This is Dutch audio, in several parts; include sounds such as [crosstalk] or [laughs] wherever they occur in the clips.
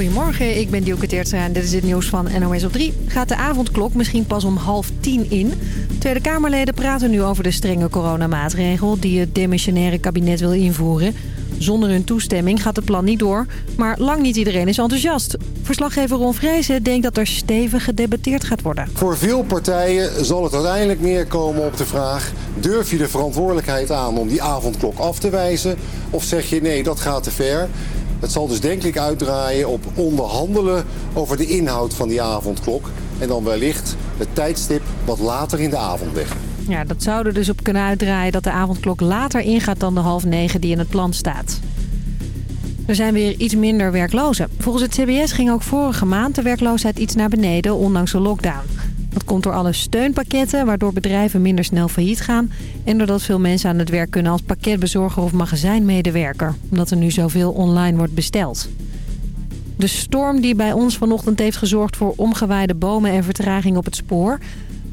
Goedemorgen, ik ben Dielke Teertstra en dit is het nieuws van NOS op 3. Gaat de avondklok misschien pas om half tien in? Tweede Kamerleden praten nu over de strenge coronamaatregel... die het demissionaire kabinet wil invoeren. Zonder hun toestemming gaat het plan niet door, maar lang niet iedereen is enthousiast. Verslaggever Ron Vrezen denkt dat er stevig gedebatteerd gaat worden. Voor veel partijen zal het uiteindelijk neerkomen op de vraag... durf je de verantwoordelijkheid aan om die avondklok af te wijzen... of zeg je nee, dat gaat te ver... Het zal dus denk ik uitdraaien op onderhandelen over de inhoud van die avondklok. En dan wellicht het tijdstip wat later in de avond leggen. Ja, dat zou er dus op kunnen uitdraaien dat de avondklok later ingaat dan de half negen die in het plan staat. Er zijn weer iets minder werklozen. Volgens het CBS ging ook vorige maand de werkloosheid iets naar beneden, ondanks de lockdown. Komt door alle steunpakketten, waardoor bedrijven minder snel failliet gaan... en doordat veel mensen aan het werk kunnen als pakketbezorger of magazijnmedewerker... omdat er nu zoveel online wordt besteld. De storm die bij ons vanochtend heeft gezorgd voor omgewaaide bomen en vertraging op het spoor...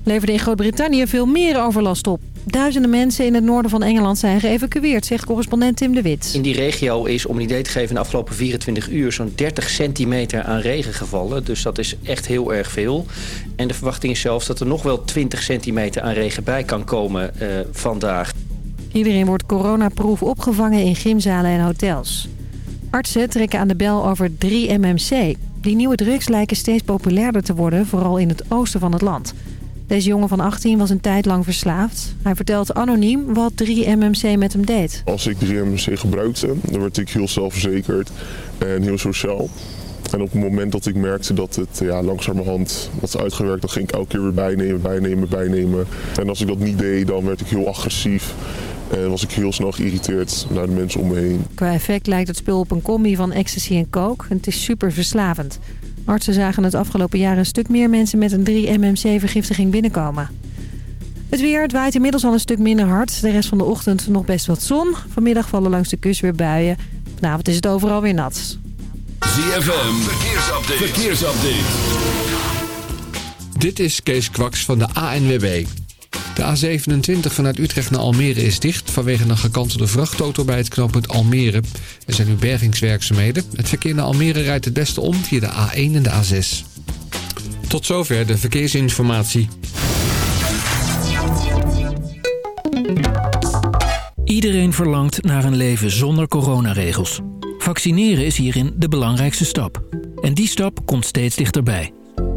leverde in Groot-Brittannië veel meer overlast op. Duizenden mensen in het noorden van Engeland zijn geëvacueerd, zegt correspondent Tim de Wit. In die regio is, om een idee te geven, de afgelopen 24 uur zo'n 30 centimeter aan regen gevallen. Dus dat is echt heel erg veel. En de verwachting is zelfs dat er nog wel 20 centimeter aan regen bij kan komen uh, vandaag. Iedereen wordt coronaproof opgevangen in gymzalen en hotels. Artsen trekken aan de bel over 3-MMC. Die nieuwe drugs lijken steeds populairder te worden, vooral in het oosten van het land. Deze jongen van 18 was een tijd lang verslaafd. Hij vertelt anoniem wat 3-MMC met hem deed. Als ik 3-MMC gebruikte, dan werd ik heel zelfverzekerd en heel sociaal. En op het moment dat ik merkte dat het ja, langzamerhand was uitgewerkt, dan ging ik elke keer weer bijnemen, bijnemen, bijnemen. En als ik dat niet deed, dan werd ik heel agressief. En was ik heel snel geïrriteerd naar de mensen om me heen. Qua effect lijkt het spul op een combi van ecstasy en coke. Het is super verslavend. Artsen zagen het afgelopen jaar een stuk meer mensen met een 3-MMC-vergiftiging binnenkomen. Het weer, het waait inmiddels al een stuk minder hard. De rest van de ochtend nog best wat zon. Vanmiddag vallen langs de kust weer buien. Vanavond is het overal weer nat. ZFM. Dit is Kees Kwaks van de ANWB. De A27 vanuit Utrecht naar Almere is dicht vanwege een gekantelde vrachtauto bij het knooppunt Almere. Er zijn nu bergingswerkzaamheden. Het verkeer naar Almere rijdt het beste om via de A1 en de A6. Tot zover de verkeersinformatie. Iedereen verlangt naar een leven zonder coronaregels. Vaccineren is hierin de belangrijkste stap. En die stap komt steeds dichterbij.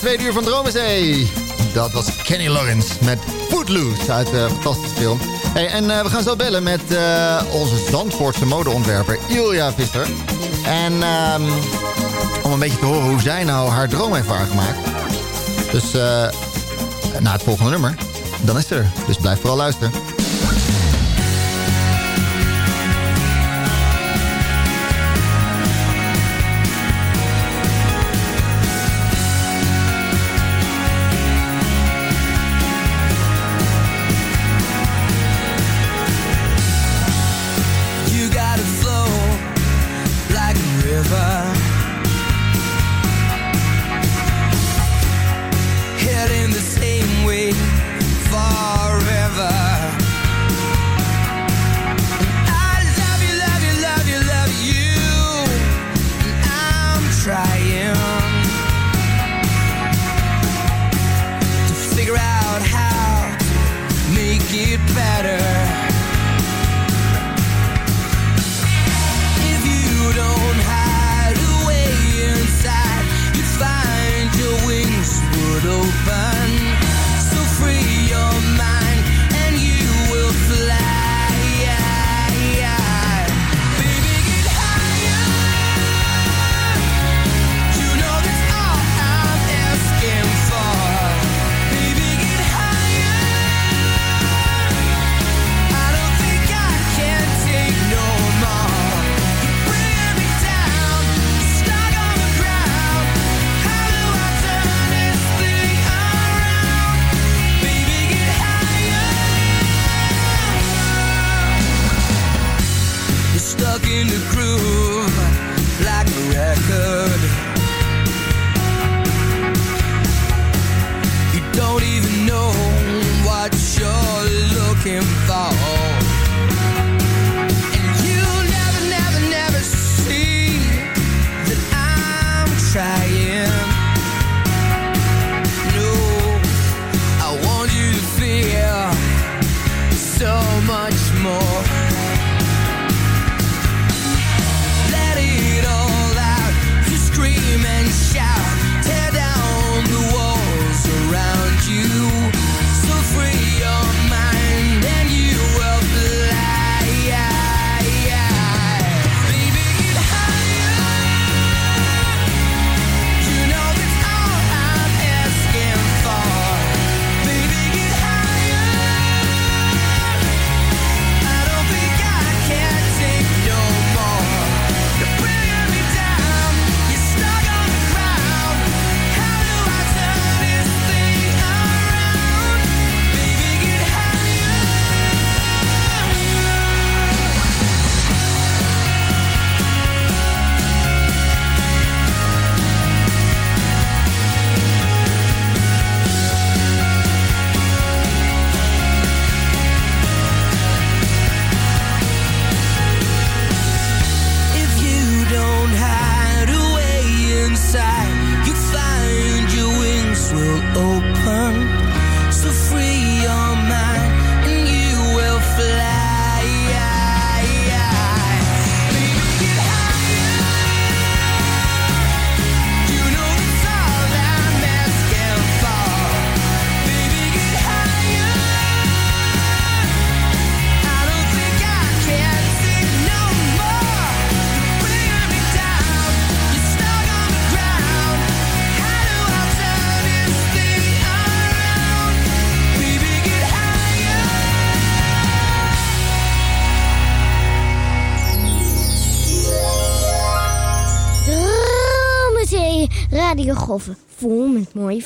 tweede uur van Dromenzee. Dat was Kenny Lawrence met Footloose uit de fantastische film. Hey, en eh, we gaan zo bellen met eh, onze Zandvoortse modeontwerper Ilja Visser. En ehm, om een beetje te horen hoe zij nou haar droom heeft waargemaakt. Dus eh, uh, na het volgende nummer, dan is ze er. Dus blijf vooral luisteren.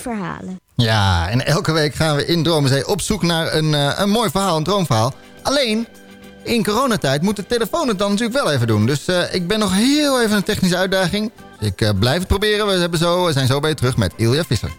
verhalen. Ja, en elke week gaan we in Dromenzee op zoek naar een, eh, een mooi verhaal, een droomverhaal. Alleen, in coronatijd moet de telefoon het dan natuurlijk wel even doen. Dus eh, ik ben nog heel even een technische uitdaging. Ik eh, blijf het proberen. We, hebben zo, we zijn zo bij je terug met Ilja Visser.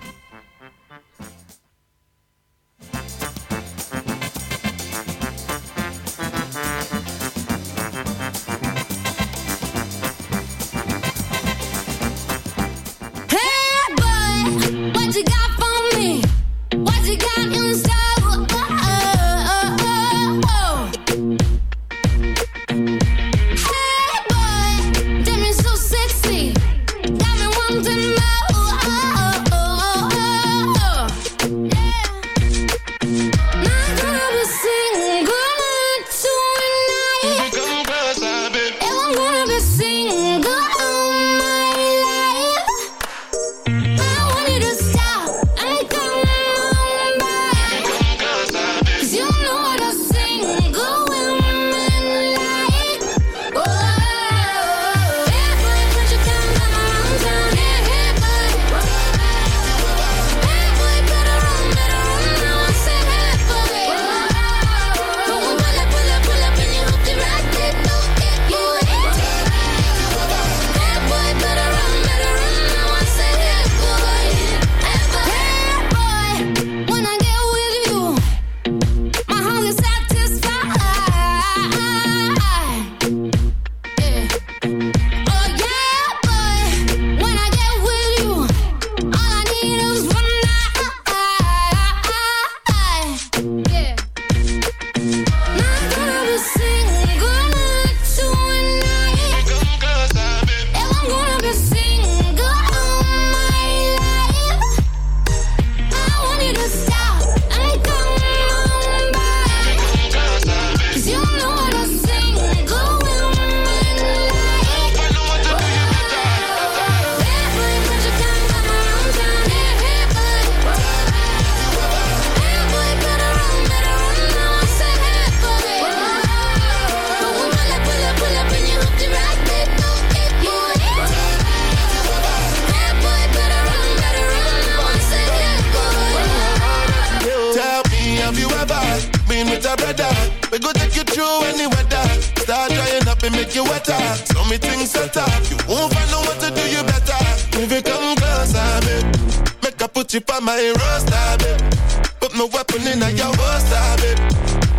She on my roster, babe. Put my weapon in at your holster, babe.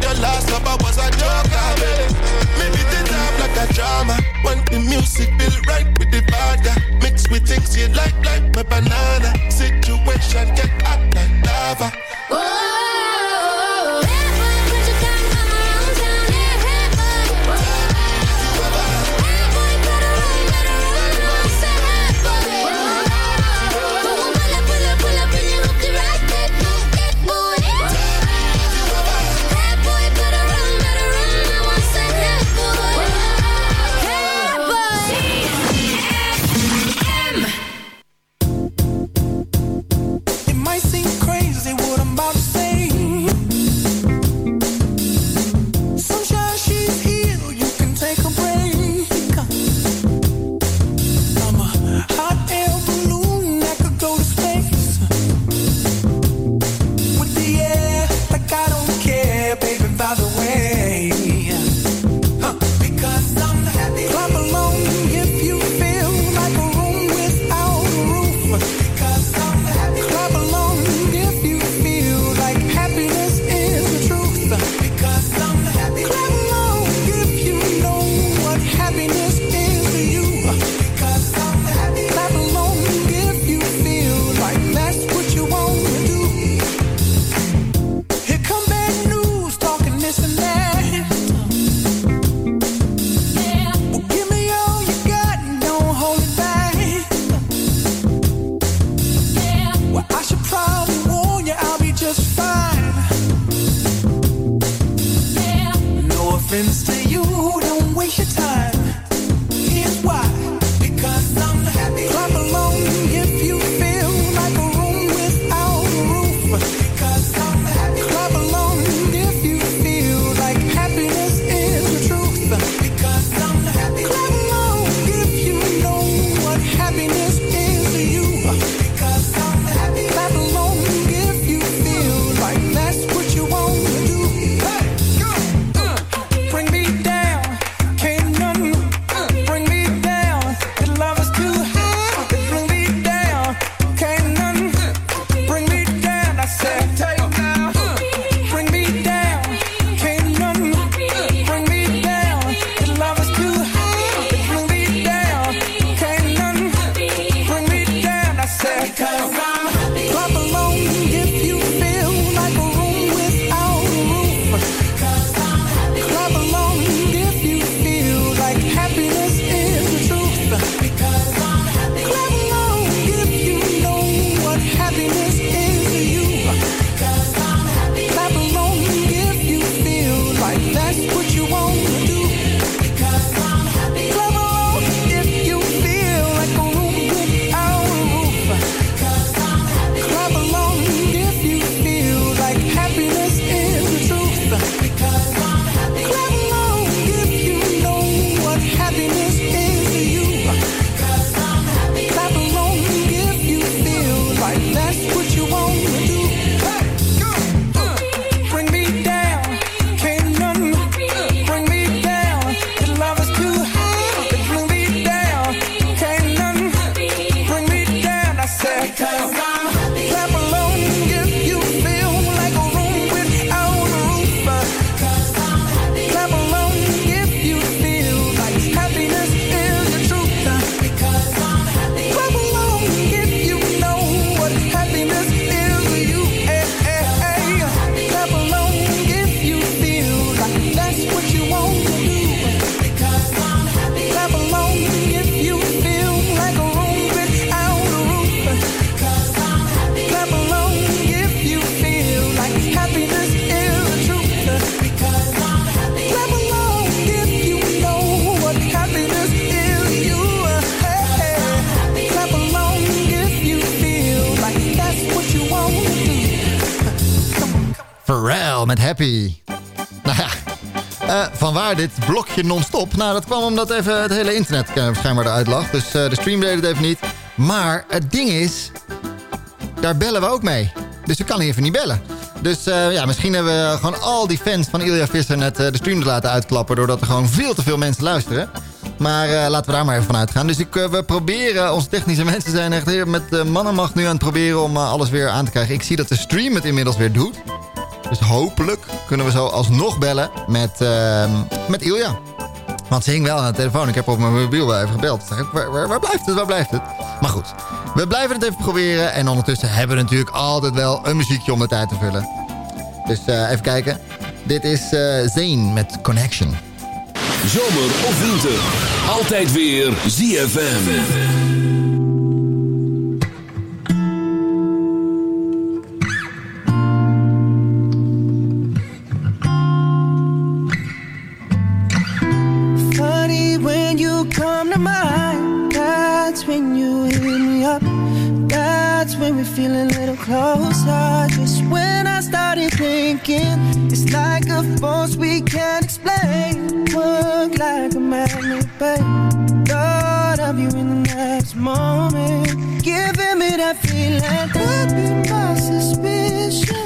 Your last lover was a joker, baby. Maybe the time like a drama. When the music feel right with the vodka. Mix with things you like, like my banana. Situation get hot like lava. Whoa. happens I Met Happy. Nou ja, eh, van waar dit blokje non-stop? Nou, dat kwam omdat even het hele internet eh, schijnbaar eruit lag. Dus eh, de stream deed het even niet. Maar het ding is, daar bellen we ook mee. Dus we kan even niet bellen. Dus ja, misschien hebben we gewoon al die fans van Ilja Visser net de stream laten uitklappen... doordat er gewoon veel te veel mensen luisteren. Maar laten we daar maar even van uitgaan. Dus ik, we proberen, onze technische [laughs] mensen zijn echt met uh, mannenmacht nu aan het proberen... om alles weer aan te krijgen. Ik zie dat de stream het inmiddels weer doet. Dus hopelijk kunnen we zo alsnog bellen met, ehm, met Ilja. Want ze hing wel aan de telefoon. Ik heb op mijn mobiel wel even gebeld. Waar, waar, waar blijft het? Waar blijft het? Maar goed, we blijven het even proberen. En ondertussen hebben we natuurlijk altijd wel een muziekje om de tijd te vullen. Dus eh, even kijken. Dit is eh Zane met Connection. Zomer of winter, altijd weer ZFM. To mind. That's when you hit me up. That's when we feel a little closer. Just when I started thinking, it's like a force we can't explain. Work like a magnet, babe. Thought of you in the next moment, giving me that feeling. Could be my suspicion.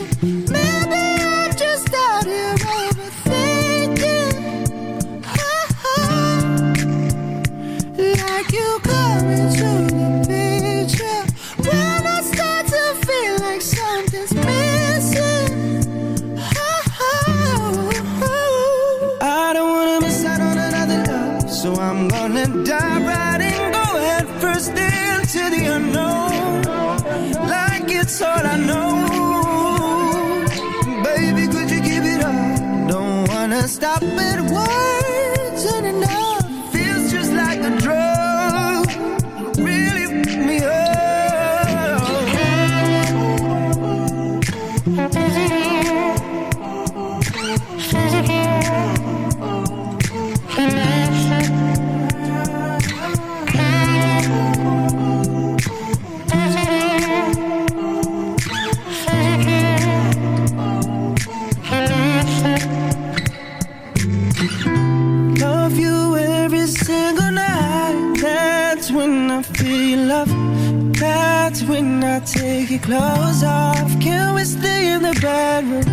Your clothes off. Can we stay in the bedroom?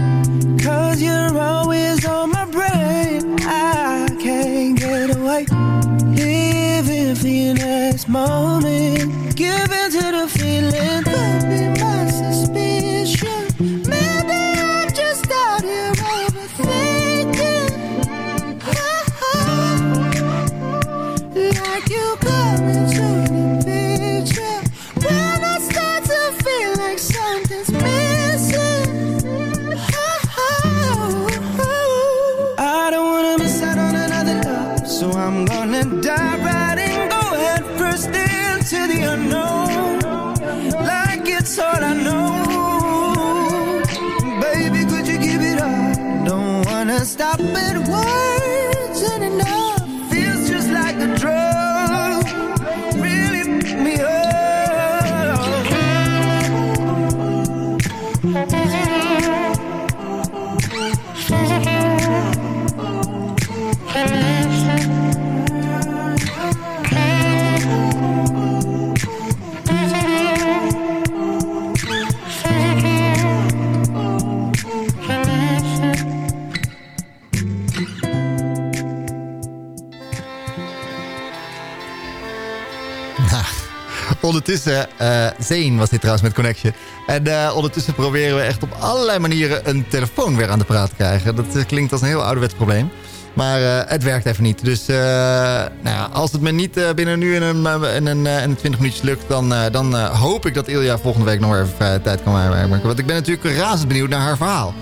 Ondertussen, eh Zane was dit trouwens met Connection. En eh, ondertussen proberen we echt op allerlei manieren een telefoon weer aan de praat te krijgen. Dat eh, klinkt als een heel ouderwets probleem. Maar het werkt even niet. Dus nou ja, als het me niet binnen nu in een, in een, in een 20 minuutjes lukt... dan, dan hoop ik dat Ilja volgende week nog even vrije tijd kan maken. Want ik ben natuurlijk razend benieuwd naar haar verhaal.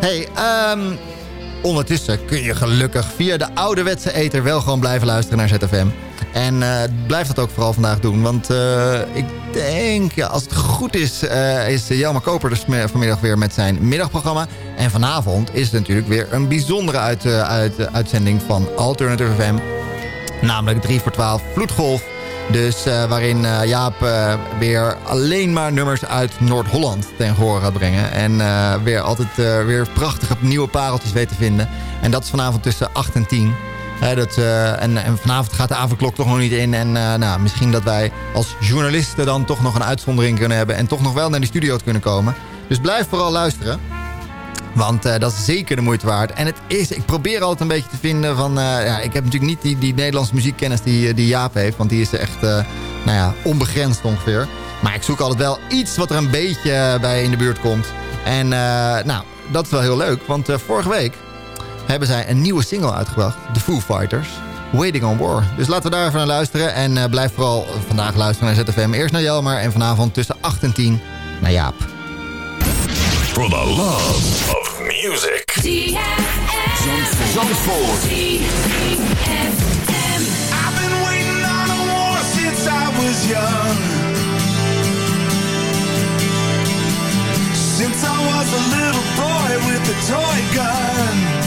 Hey, ehm, ondertussen kun je gelukkig via de ouderwetse ether... wel gewoon blijven luisteren naar ZFM. En eh, blijf dat ook vooral vandaag doen. Want eh, ik denk, ja, als het goed is, eh, is Jelma Koper dus vanmiddag weer met zijn middagprogramma. En vanavond is het natuurlijk weer een bijzondere uit, uit, uitzending van Alternative FM. Namelijk 3 voor 12 Vloedgolf. Dus waarin Jaap weer alleen maar nummers uit Noord-Holland ten gehoor gaat brengen. En weer altijd weer prachtige nieuwe pareltjes weet te vinden. En dat is vanavond tussen 8 en 10. Dat, eh, en, en vanavond gaat de avondklok toch nog niet in. En eh, nou, misschien dat wij als journalisten dan toch nog een uitzondering kunnen hebben. En toch nog wel naar die studio kunnen komen. Dus blijf vooral luisteren. Want eh, dat is zeker de moeite waard. En het is, ik probeer altijd een beetje te vinden van... ja, ik heb natuurlijk niet die, die Nederlandse muziekkennis die, die Jaap heeft. Want die is echt, nou ja, onbegrensd ongeveer. Maar ik zoek altijd wel iets wat er een beetje bij in de buurt komt. En nou, dat is wel heel leuk. Want vorige week hebben zij een nieuwe single uitgebracht. The Foo Fighters. Waiting on War. Dus laten we daar even naar luisteren. En eh, blijf vooral vandaag luisteren naar ZFM. Eerst naar Jelmer en vanavond tussen 8 en 10 naar Jaap. For the love of music. Zandvoort. I've been waiting on a war since I was young. Since I was a little boy with a toy gun.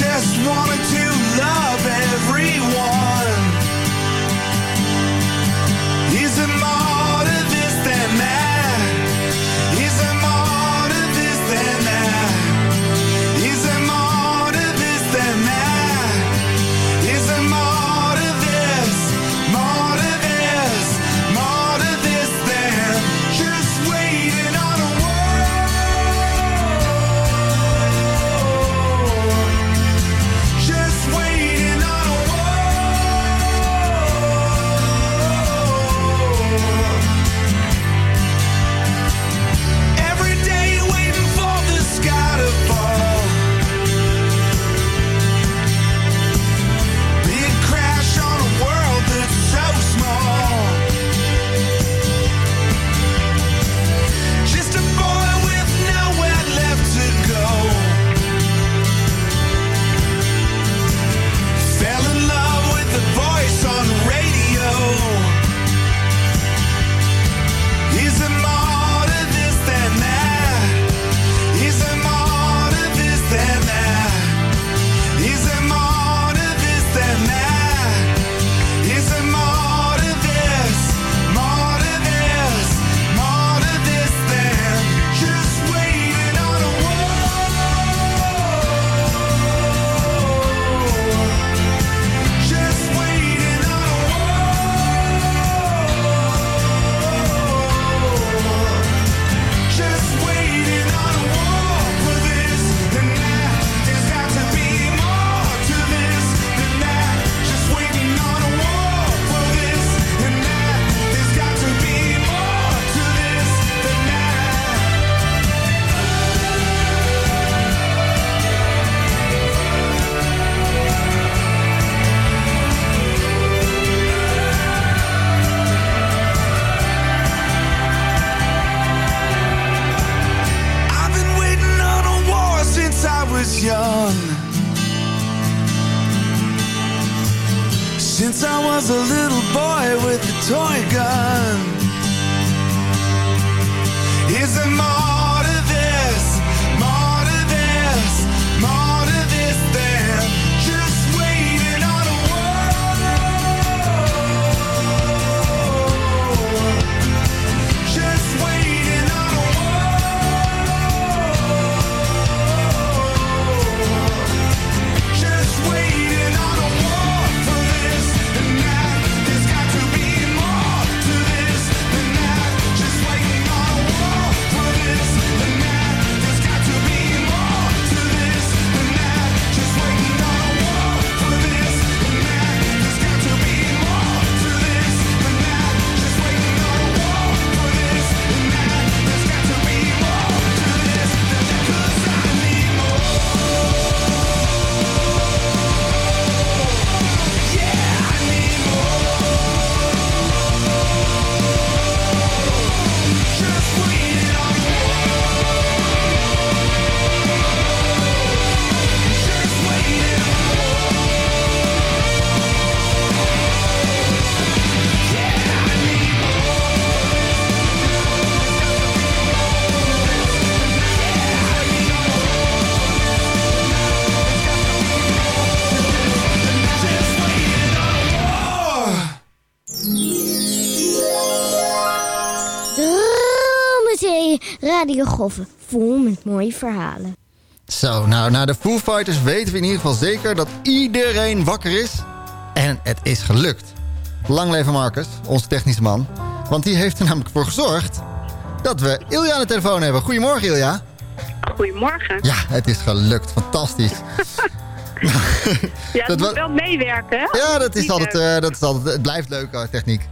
Just wanted to love everyone. Is it A little boy with a toy gun. Is it more radiogolven vol met mooie verhalen. Zo, nou, na de Foo Fighters weten we in ieder geval zeker dat iedereen wakker is. En het is gelukt. Lang leven Marcus, onze technische man. Want die heeft er namelijk voor gezorgd dat we Ilja aan de telefoon hebben. Goedemorgen Ilja. Goedemorgen. Ja, het is gelukt. Fantastisch. [laughs] Ja, dat Dat moet wel meewerken, hè? Ja, dat is altijd, eh, dat is altijd het blijft leuk, eh, techniek.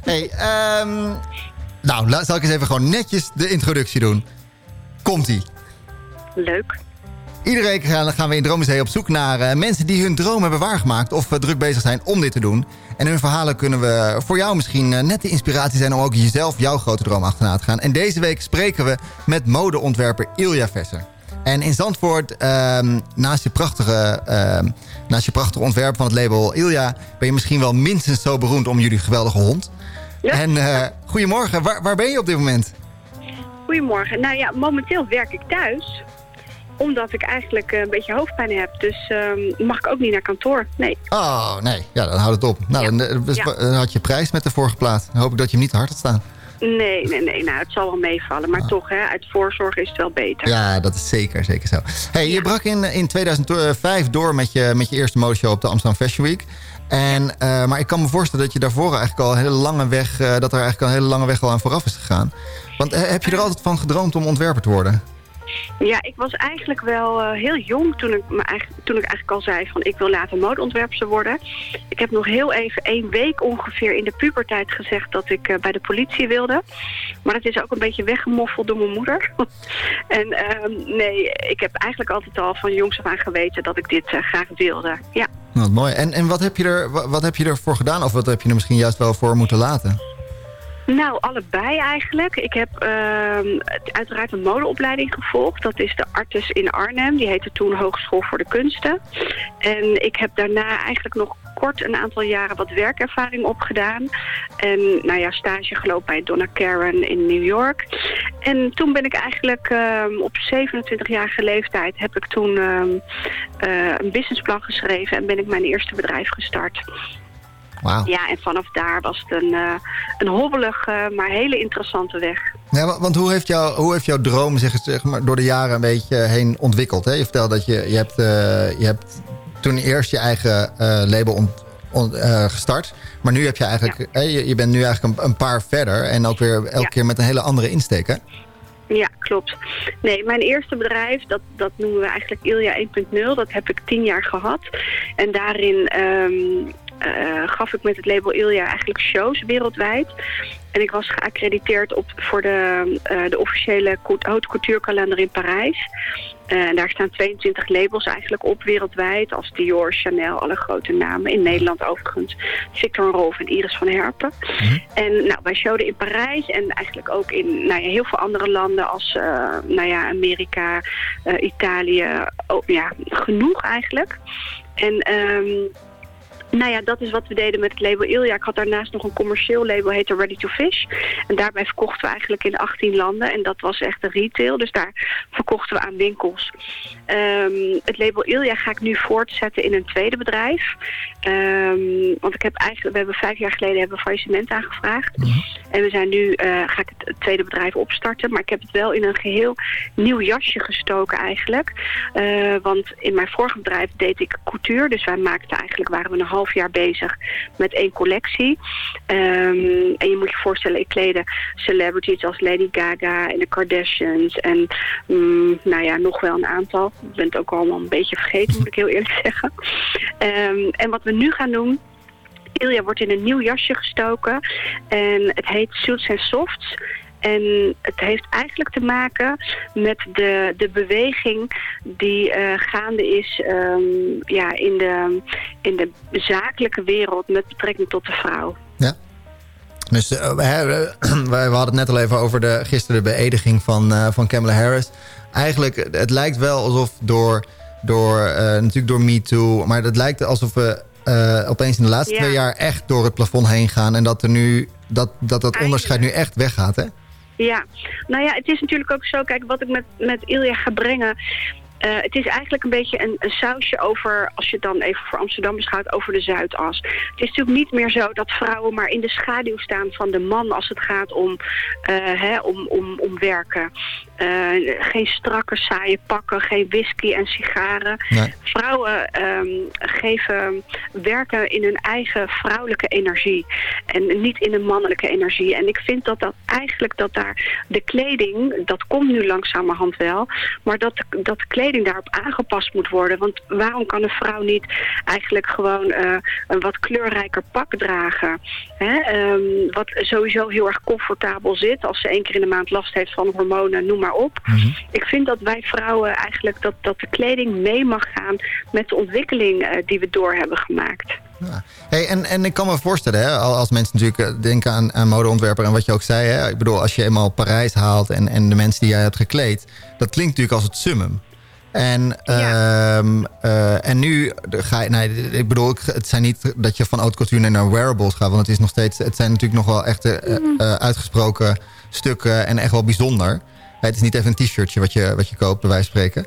hey, ehm, nou, zal ik eens even gewoon netjes de introductie doen. Komt-ie. Leuk. Iedere week gaan, we in Droomzee op zoek naar eh, mensen die hun droom hebben waargemaakt... of eh, druk bezig zijn om dit te doen. En hun verhalen kunnen we voor jou misschien eh, net de inspiratie zijn... om ook jezelf jouw grote droom achterna te gaan. En deze week spreken we met modeontwerper Ilja Vesser. En in Zandvoort, ehm, naast, je prachtige, ehm, naast je prachtige ontwerp van het label Ilja... ben je misschien wel minstens zo beroemd om jullie geweldige hond. En eh, goedemorgen, waar, waar ben je op dit moment? Goedemorgen. Nou ja, momenteel werk ik thuis. Omdat ik eigenlijk eh, een beetje hoofdpijn heb. Dus ehm, mag ik ook niet naar kantoor. Nee. Oh, nee. Ja, dan houdt het op. Nou, dan, eh, dus- dan had je prijs met de vorige plaat. Dan hoop ik dat je hem niet te hard had staan. Nee, nee, nee. Nou, het zal wel meevallen. Maar toch, hè, uit voorzorg is het wel beter. Ah. Ja, dat is zeker, zeker zo. Hey, je brak in, in 2005 door met je, met je eerste modeshow op de Amsterdam Fashion Week. En, eh, maar ik kan me voorstellen dat je daarvoor eigenlijk al een hele lange weg, eh, dat er eigenlijk al een hele lange weg al aan vooraf is gegaan. Want eh, heb je er altijd van gedroomd om ontwerper te worden? Ja, ik was eigenlijk wel eh, heel jong toen ik, me eigenlijk, toen ik eigenlijk al zei van ik wil later modeontwerpster worden. Ik heb nog heel even één week ongeveer in de puberteit gezegd dat ik eh, bij de politie wilde. Maar dat is ook een beetje weggemoffeld door mijn moeder. [laughs] en ehm, nee, ik heb eigenlijk altijd al van jongs af aan geweten dat ik dit eh, graag wilde. Ja. Nou, Wat mooi. En, en wat, heb je er, wa- wat heb je ervoor gedaan? Of wat heb je er misschien juist wel voor moeten laten? Nou, allebei eigenlijk. Ik heb ehm, uiteraard een modeopleiding gevolgd. Dat is de Artes in Arnhem. Die heette toen Hogeschool voor de Kunsten. En ik heb daarna eigenlijk nog kort een aantal jaren wat werkervaring opgedaan. En nou ja, stage gelopen bij Donna Karen in New York. En toen ben ik eigenlijk ehm, op 27-jarige leeftijd heb ik toen ehm, eh, een businessplan geschreven en ben ik mijn eerste bedrijf gestart. Ja, en vanaf daar was het een, eh, een hobbelige, maar hele interessante weg. Ja, wa- want hoe heeft, jou, hoe heeft jouw droom zich zeg maar, door de jaren een beetje heen ontwikkeld? Hè? Je vertelde dat je, je, hebt, eh, je hebt toen eerst je eigen eh, label ont- eh, gestart. Maar nu heb je eigenlijk, hè, je, je bent nu eigenlijk een, een paar verder. En ook weer elke keer met een hele andere insteek. Hè? Ja, klopt. Nee, mijn eerste bedrijf, dat, dat noemen we eigenlijk Ilja 1.0. Dat heb ik tien jaar gehad. En daarin ehm, eh, gaf ik met het label Ilja eigenlijk shows wereldwijd. En ik was geaccrediteerd op, voor de, eh, de officiële haute couturekalender in Parijs. En daar staan 22 labels eigenlijk op wereldwijd. Als Dior, Chanel, alle grote namen. In Nederland overigens. Victor Rolf en Iris van Herpen. En nou, wij showden in Parijs en eigenlijk ook in nou ja, heel veel andere landen als eh, nou ja, Amerika, Italië. Oh, ja, genoeg eigenlijk. En ehm, nou ja, dat is wat we deden met het label Ilja. Ik had daarnaast nog een commercieel label, heette Ready to Fish. En daarbij verkochten we eigenlijk in 18 landen. En dat was echt de retail, dus daar verkochten we aan winkels. Ehm, het label Ilja ga ik nu voortzetten in een tweede bedrijf. Ehm, want ik heb eigenlijk, we hebben vijf jaar geleden hebben we faillissement aangevraagd. En we zijn nu, eh, ga ik het, tweede bedrijf opstarten. Maar ik heb het wel in een geheel nieuw jasje gestoken eigenlijk. Eh, want in mijn vorige bedrijf deed ik couture. Dus wij maakten eigenlijk, waren we een half jaar bezig met één collectie. Ehm, en je moet je voorstellen, ik kleedde celebrities als Lady Gaga en de Kardashians. En mm, nou ja, nog wel een aantal. Ik ben het ook allemaal een beetje vergeten, moet ik heel eerlijk zeggen. Ehm, en wat we nu gaan doen, Ilja wordt in een nieuw jasje gestoken. En het heet Suits and Softs. En het heeft eigenlijk te maken met de, de beweging die eh, gaande is ehm, ja, in, de, in de zakelijke wereld met betrekking tot de vrouw. Dus eh, we, [clears throat] we hadden het net al even over de, gisteren de beëdiging van, eh, van Kamala Harris. Eigenlijk, het lijkt wel alsof door, door natuurlijk door Me Too... maar het lijkt alsof we eh, opeens in de laatste Ja. twee jaar echt door het plafond heen gaan... en dat er nu, dat, dat, dat onderscheid nu echt weggaat, hè? Ja, nou ja, het is natuurlijk ook zo, kijk, wat ik met, met Ilja ga brengen... Eh, het is eigenlijk een beetje een, een sausje over, als je het dan even voor Amsterdam beschouwt, over de Zuidas. Het is natuurlijk niet meer zo dat vrouwen maar in de schaduw staan van de man als het gaat om, eh, hè, om, om, om werken. Eh, geen strakke, saaie pakken, geen whisky en sigaren. Nee. Vrouwen ehm, geven werken in hun eigen vrouwelijke energie. En niet in een mannelijke energie. En ik vind dat dat eigenlijk dat daar de kleding, dat komt nu langzamerhand wel, maar dat, dat de kleding daarop aangepast moet worden. Want waarom kan een vrouw niet eigenlijk gewoon eh, een wat kleurrijker pak dragen? Hè? Ehm, wat sowieso heel erg comfortabel zit als ze één keer in de maand last heeft van hormonen, noem maar op. Ik vind dat wij vrouwen eigenlijk dat, dat de kleding mee mag gaan met de ontwikkeling eh, die we door hebben gemaakt. Hey, en, en ik kan me voorstellen, hè, al- als mensen natuurlijk eh, denken aan, aan modeontwerper en wat je ook zei. Hè, ik bedoel, als je eenmaal Parijs haalt en, en de mensen die jij hebt gekleed, dat klinkt natuurlijk als het summum. En, ehm, eh, en nu ga je, nee, ik bedoel, het zijn niet dat je van haute couture naar wearables gaat, want het is nog steeds, het zijn natuurlijk nog wel echt eh, uitgesproken stukken en echt wel bijzonder. Het is niet even een t-shirtje wat je, wat je koopt, bij wijze van spreken.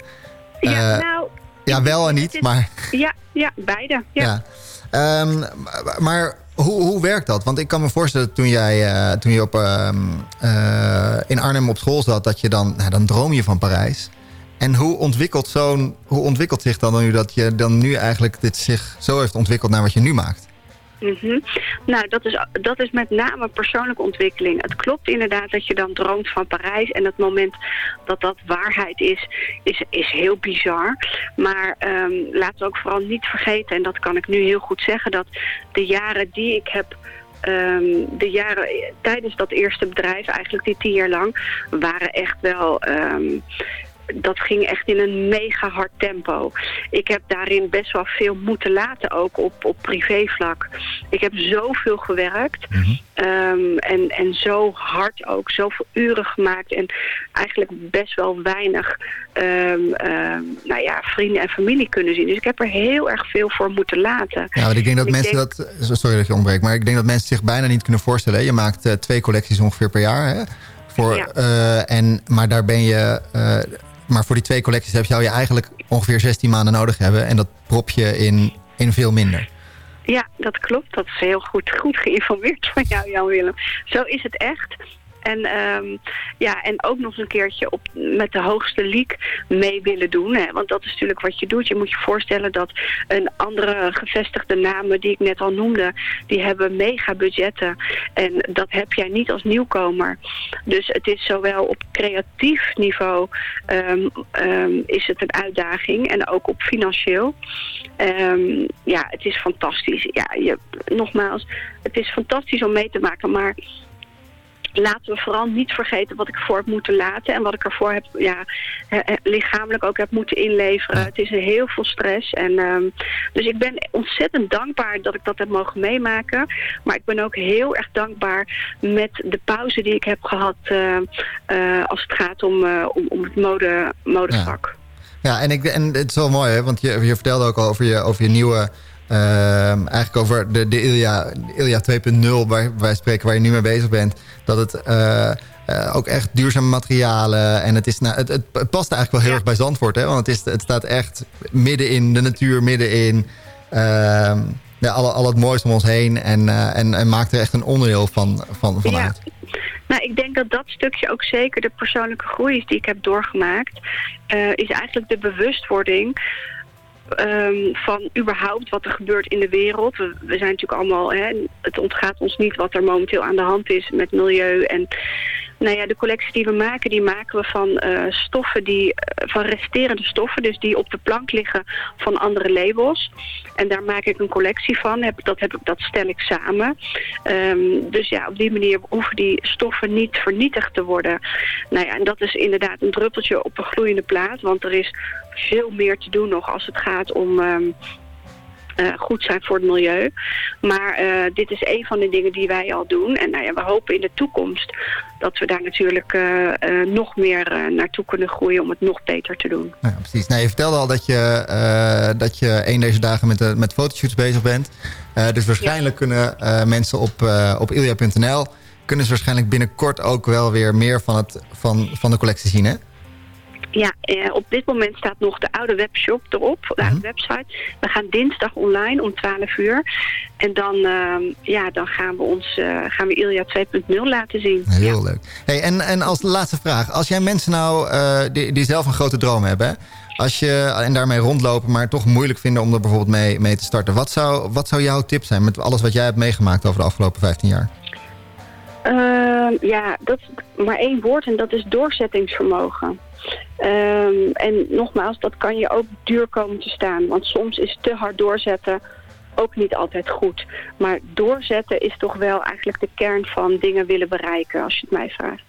Ja, Eh, nou, ja, wel en niet, maar... Ja, ja beide. Ja. Ja. Ehm, maar- maar hoe, hoe werkt dat? Want ik kan me voorstellen toen jij eh, toen je op, ehm, eh, in Arnhem op school zat... dat je dan, nou, dan droom je van Parijs. En hoe ontwikkelt, zo'n, hoe ontwikkelt zich dan nu dat je dan nu eigenlijk dit zich zo heeft ontwikkeld naar wat je nu maakt? Mhm. Nou, dat is, dat is met name persoonlijke ontwikkeling. Het klopt inderdaad dat je dan droomt van Parijs. En het moment dat dat waarheid is, is, is heel bizar. Maar ehm, laten we ook vooral niet vergeten, en dat kan ik nu heel goed zeggen... dat de jaren die ik heb... ehm, de jaren tijdens dat eerste bedrijf, eigenlijk die tien jaar lang, waren echt wel... ehm, dat ging echt in een mega hard tempo. Ik heb daarin best wel veel moeten laten, ook op, op privévlak. Ik heb zoveel gewerkt ehm, en, en zo hard ook, zoveel uren gemaakt en eigenlijk best wel weinig ehm, ehm, nou ja, vrienden en familie kunnen zien. Dus ik heb er heel erg veel voor moeten laten. Ja, want ik denk dat Ik mensen denk- dat... Sorry dat je ontbreekt, maar ik denk dat mensen zich bijna niet kunnen voorstellen. hè. Je maakt eh, twee collecties ongeveer per jaar. Hè? Voor, Ja. eh, en, maar daar ben je... eh, maar voor die twee collecties heb, zou je eigenlijk ongeveer 16 maanden nodig hebben. En dat prop je in, in veel minder. Ja, dat klopt. Dat is heel goed, goed geïnformeerd van jou, Jan-Willem. Zo is het echt. En, ehm, ja, en ook nog eens een keertje op, met de hoogste league mee willen doen. Hè? Want dat is natuurlijk wat je doet. Je moet je voorstellen dat een andere gevestigde namen die ik net al noemde... die hebben mega budgetten. En dat heb jij niet als nieuwkomer. Dus het is zowel op creatief niveau ehm, ehm, is het een uitdaging. En ook op financieel. Ja, het is fantastisch. Ja, je, nogmaals, het is fantastisch om mee te maken. Maar laten we vooral niet vergeten wat ik voor heb moeten laten. En wat ik ervoor heb, ja, lichamelijk ook heb moeten inleveren. Het is heel veel stress. En, ehm, dus ik ben ontzettend dankbaar dat ik dat heb mogen meemaken. Maar ik ben ook heel erg dankbaar met de pauze die ik heb gehad... eh, eh, als het gaat om, eh, om, om het mode, modevak. Ja, en, ik, en het is wel mooi, hè? want je, je vertelde ook al over je, over je nieuwe... ehm, eigenlijk over de, de Ilja 2.0, waar wij spreken, waar je nu mee bezig bent. Dat het eh, eh, ook echt duurzame materialen... en het, is, nou, het, het, het past eigenlijk wel heel erg bij Zandvoort. Hè? Want het, is, het staat echt midden in de natuur, midden in... ehm, ja, al, al het moois om ons heen. En, eh, en, en maakt er echt een onderdeel van, van, van Ja. uit. Nou, ik denk dat dat stukje ook zeker de persoonlijke groei is die ik heb doorgemaakt. is eigenlijk de bewustwording ehm, van überhaupt wat er gebeurt in de wereld. We, zijn natuurlijk allemaal, hè, het ontgaat ons niet wat er momenteel aan de hand is met milieu. En nou ja, de collectie die we maken, die maken we van eh, stoffen die, eh, van resterende stoffen, dus die op de plank liggen van andere labels. En daar maak ik een collectie van. Dat, heb dat stel ik samen. Ehm, dus ja, op die manier hoeven die stoffen niet vernietigd te worden. Nou ja, en dat is inderdaad een druppeltje op een gloeiende plaat. Want er is veel meer te doen nog als het gaat om... ehm, eh, goed zijn voor het milieu. Maar eh, dit is een van de dingen die wij al doen. En nou ja, we hopen in de toekomst dat we daar natuurlijk eh, nog meer naartoe kunnen groeien om het nog beter te doen. Ja, precies. Nou, je vertelde al dat je, dat je een deze dagen met, de, met fotoshoots bezig bent. Dus waarschijnlijk kunnen mensen op, op ilja.nl... kunnen ze waarschijnlijk binnenkort ook wel weer meer van, het, van, van de collectie zien, hè? Ja, eh, op dit moment staat nog de oude webshop erop, de oude website. We gaan dinsdag online om 12 uur. En dan, ehm, ja, dan gaan we ons eh, gaan we Ilja 2.0 laten zien. Heel leuk. Hey, en, en als laatste vraag. Als jij mensen nou eh, die, die zelf een grote droom hebben... hè, Als je, en daarmee rondlopen, maar toch moeilijk vinden om er bijvoorbeeld mee, mee te starten. Wat zou, wat zou jouw tip zijn met alles wat jij hebt meegemaakt over de afgelopen 15 jaar? Ja, dat is maar één woord en dat is doorzettingsvermogen. Ehm, en nogmaals, dat kan je ook duur komen te staan. Want soms is te hard doorzetten ook niet altijd goed. Maar doorzetten is toch wel eigenlijk de kern van dingen willen bereiken, als je het mij vraagt.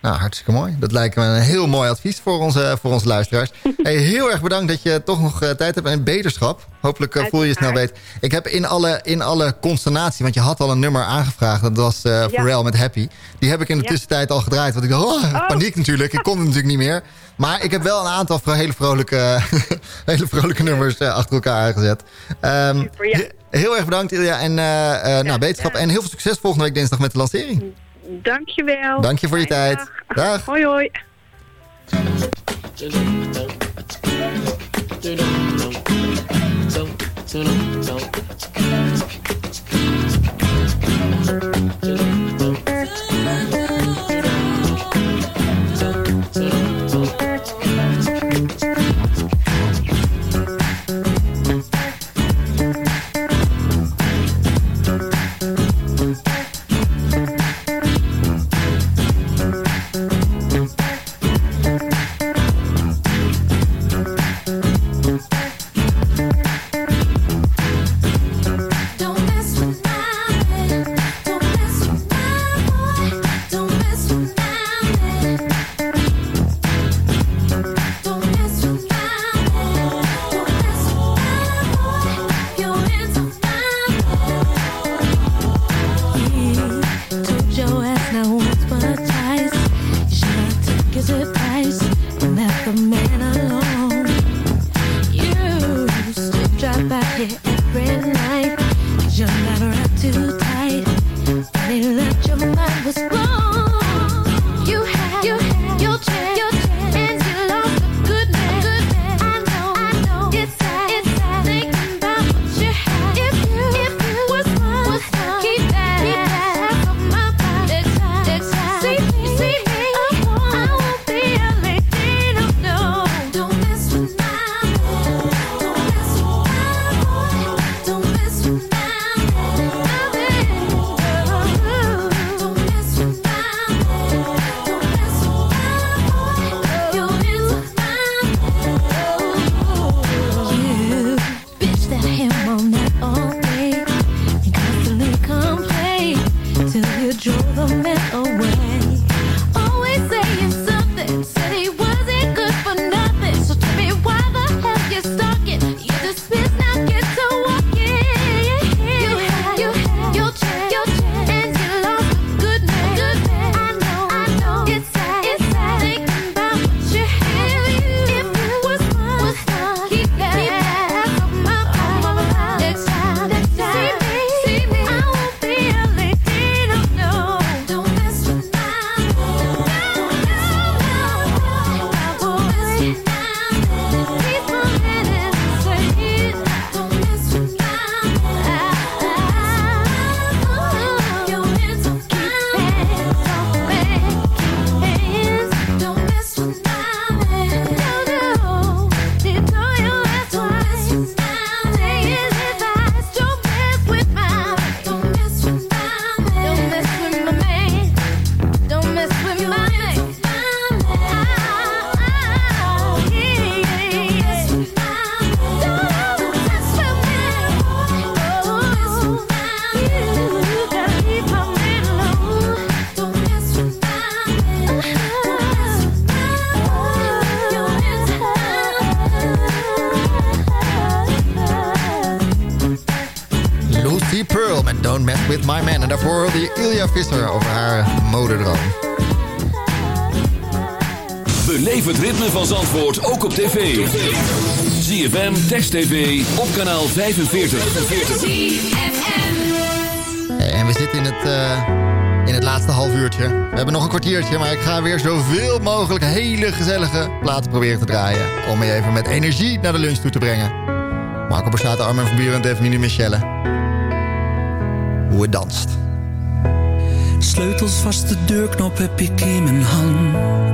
Nou, hartstikke mooi. Dat lijkt me een heel mooi advies voor onze, voor onze luisteraars. [laughs] Hey, heel erg bedankt dat je toch nog eh, tijd hebt en beterschap. Hopelijk eh, voel je je snel beter. Ik heb in alle, in alle consternatie, want je had al een nummer aangevraagd. Dat was eh Pharrell met Happy. Die heb ik in de Ja. tussentijd al gedraaid. Want ik dacht, oh, paniek natuurlijk. Ik kon het natuurlijk niet meer. Maar ik heb wel een aantal hele vrolijke, [laughs] hele vrolijke nummers achter elkaar aangezet. Ehm, he- Heel erg bedankt Ilja en eh, nou, beterschap. En heel veel succes volgende week dinsdag met de lancering. Dankjewel. Dank je voor je Fijne tijd. dag. Dag. Hoi hoi. TV, op kanaal 45. Hey, en we zitten in het, eh, in het laatste half uurtje. We hebben nog een kwartiertje, maar ik ga weer zoveel mogelijk hele gezellige platen proberen te draaien. Om je even met energie naar de lunch toe te brengen. Marco Borsato, Armin van Buren en Daphne Michelle. Hoe het danst. Sleutels vast, de deurknop heb ik in mijn hand.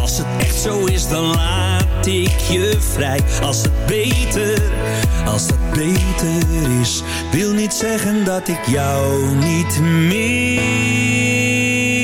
Als het echt zo is dan laat ik je vrij. Als het beter, als het beter is. Wil niet zeggen dat ik jou niet mis.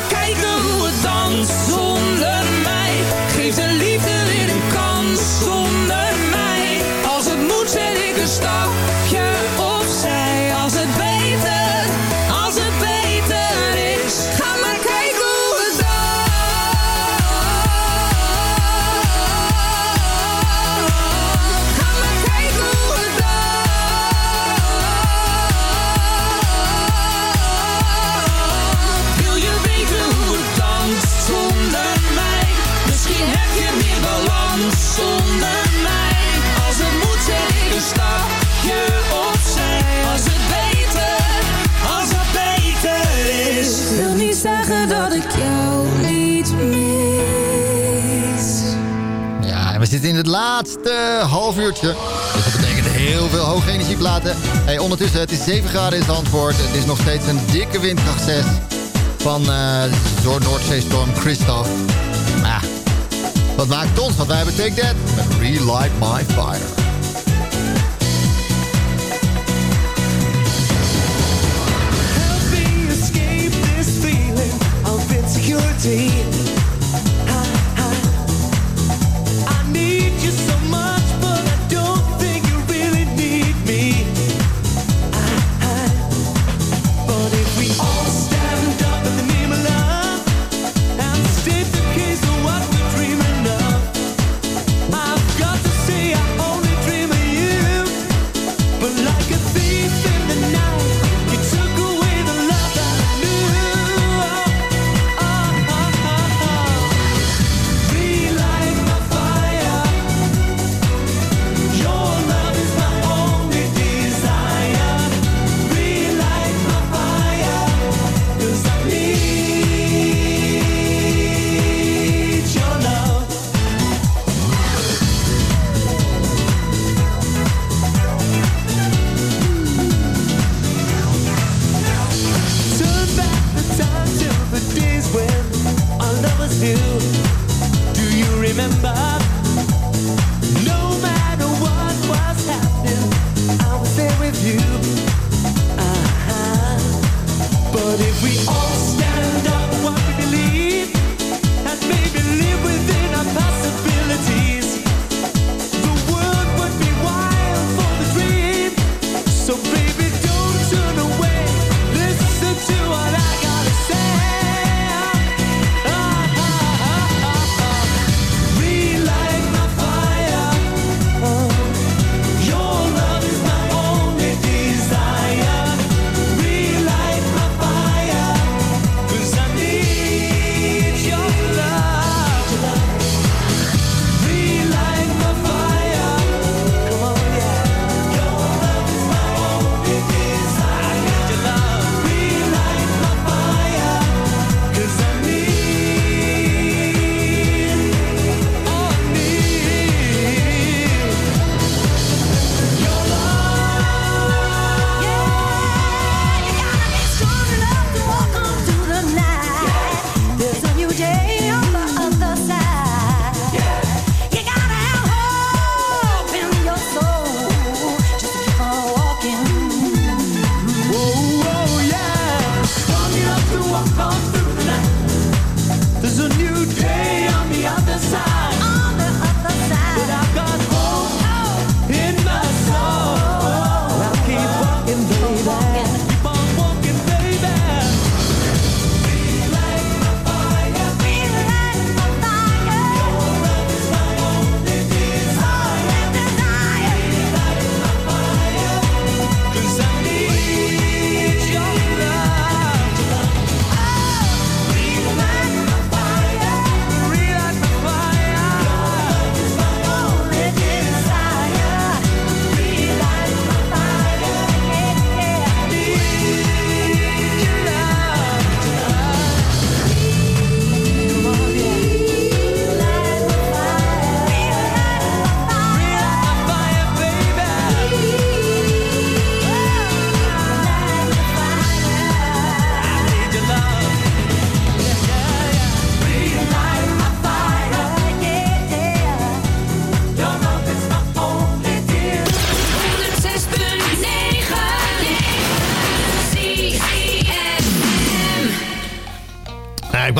in het laatste half uurtje. Dus dat betekent heel veel hoge energieplaten. Hey, ondertussen, het is 7 graden in Zandvoort. Het is nog steeds een dikke windkracht 6 van eh door Noordzeestorm Christophe. Maar wat maakt ons? Wat wij Take That Relight My Fire. Help me escape this feeling of insecurity.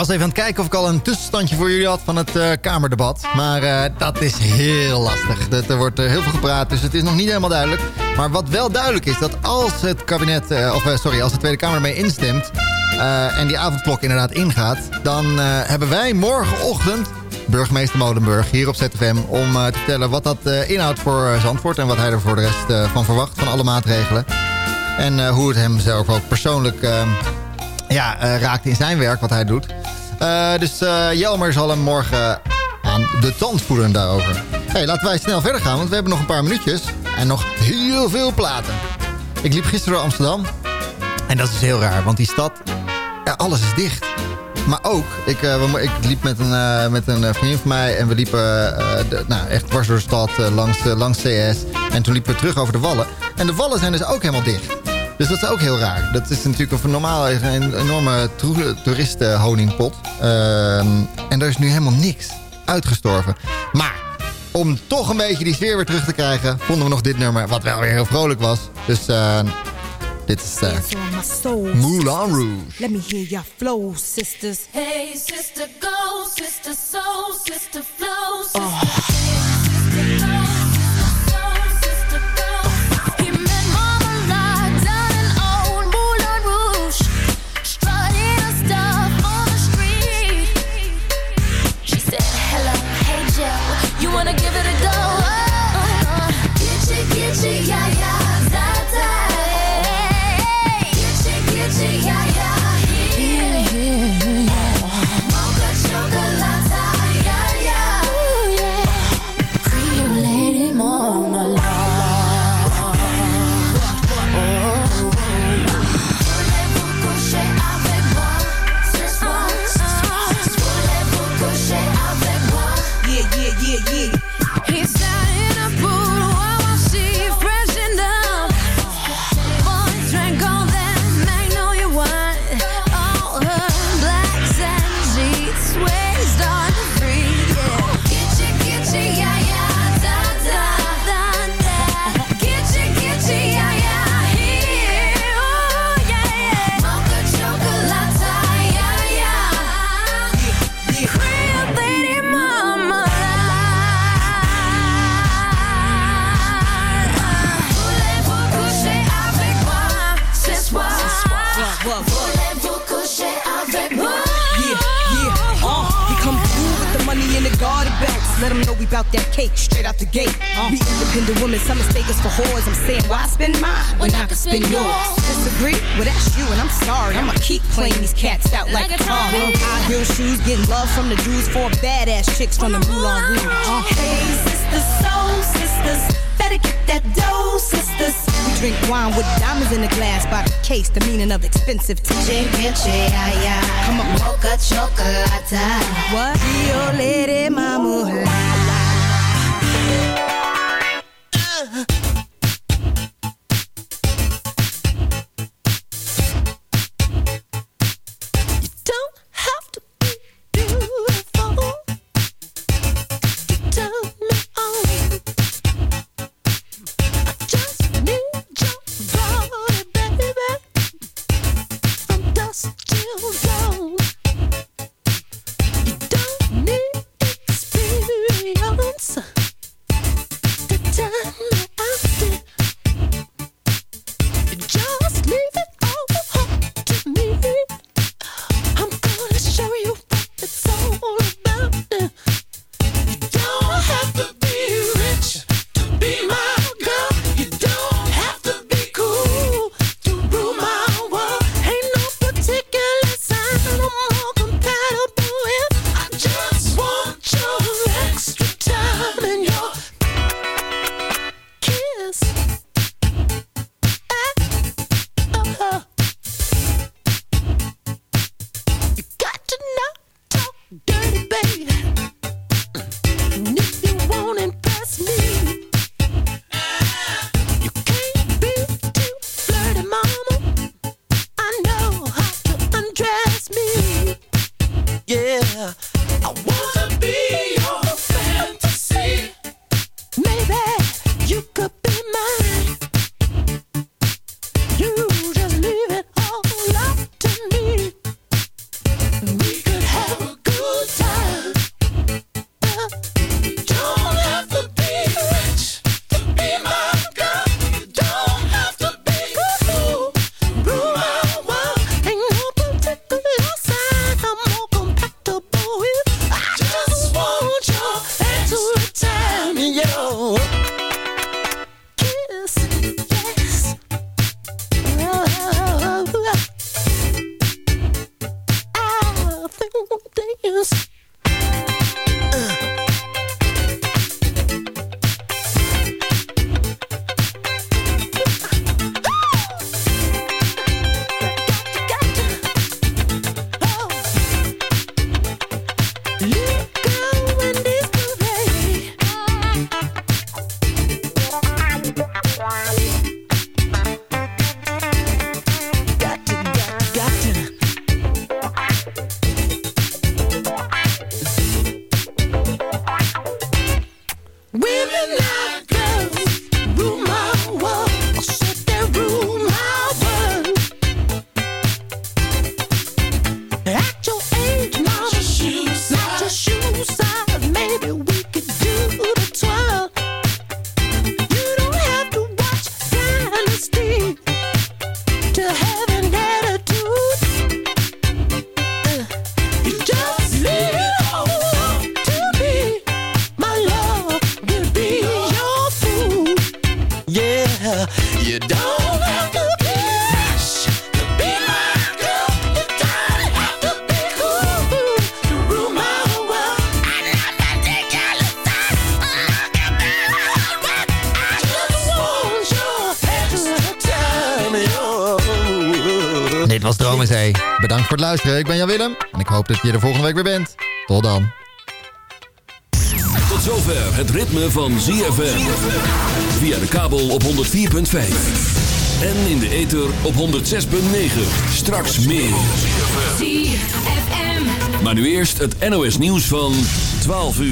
Was even aan het kijken of ik al een tussenstandje voor jullie had van het eh, Kamerdebat. Maar eh, dat is heel lastig. Dat, er wordt heel veel gepraat, dus het is nog niet helemaal duidelijk. Maar wat wel duidelijk is, dat als het kabinet, eh, of sorry, als de Tweede Kamer mee instemt... en die avondklok inderdaad ingaat... dan hebben wij morgenochtend burgemeester Molenburg hier op ZFM... om te vertellen wat dat inhoudt voor Zandvoort... en wat hij er voor de rest van verwacht, van alle maatregelen. En hoe het hem zelf ook persoonlijk ja, eh, raakt in zijn werk, wat hij doet. Eh, dus eh, Jelmer zal hem morgen aan de tand voelen daarover. hey, laten wij snel verder gaan, want we hebben nog een paar minuutjes. En nog heel veel platen. Ik liep gisteren door Amsterdam. En dat is dus heel raar, want die stad, ja, alles is dicht. Maar ook, ik, we ik liep met een, met een vriendin van mij en we liepen nou, echt dwars door de stad langs, langs CS. En toen liepen we terug over de Wallen. En de Wallen zijn dus ook helemaal dicht. Dus dat is ook heel raar. Dat is natuurlijk een normaal een enorme toer- toeristenhoningpot. Ehm, en er is nu helemaal niks uitgestorven. Maar om toch een beetje die sfeer weer terug te krijgen... vonden we nog dit nummer, wat wel weer heel vrolijk was. Dus eh, dit is eh, soul. Moulin Rouge. Let me hear your flow, sisters. Hey, sister, go, sister, soul, sister, flow, sister. He luisteren. Ik ben Jan Willem en ik hoop dat je er volgende week weer bent. Tot dan. Tot zover het ritme van ZFM. Via de kabel op 104.5. En in de ether op 106.9. Straks meer. Maar nu eerst het NOS nieuws van 12 uur.